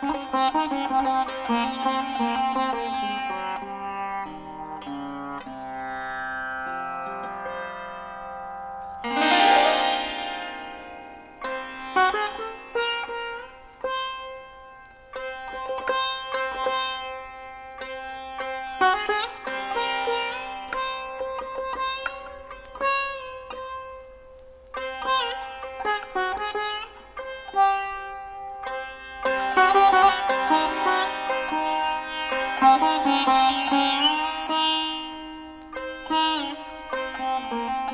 Thank you. Música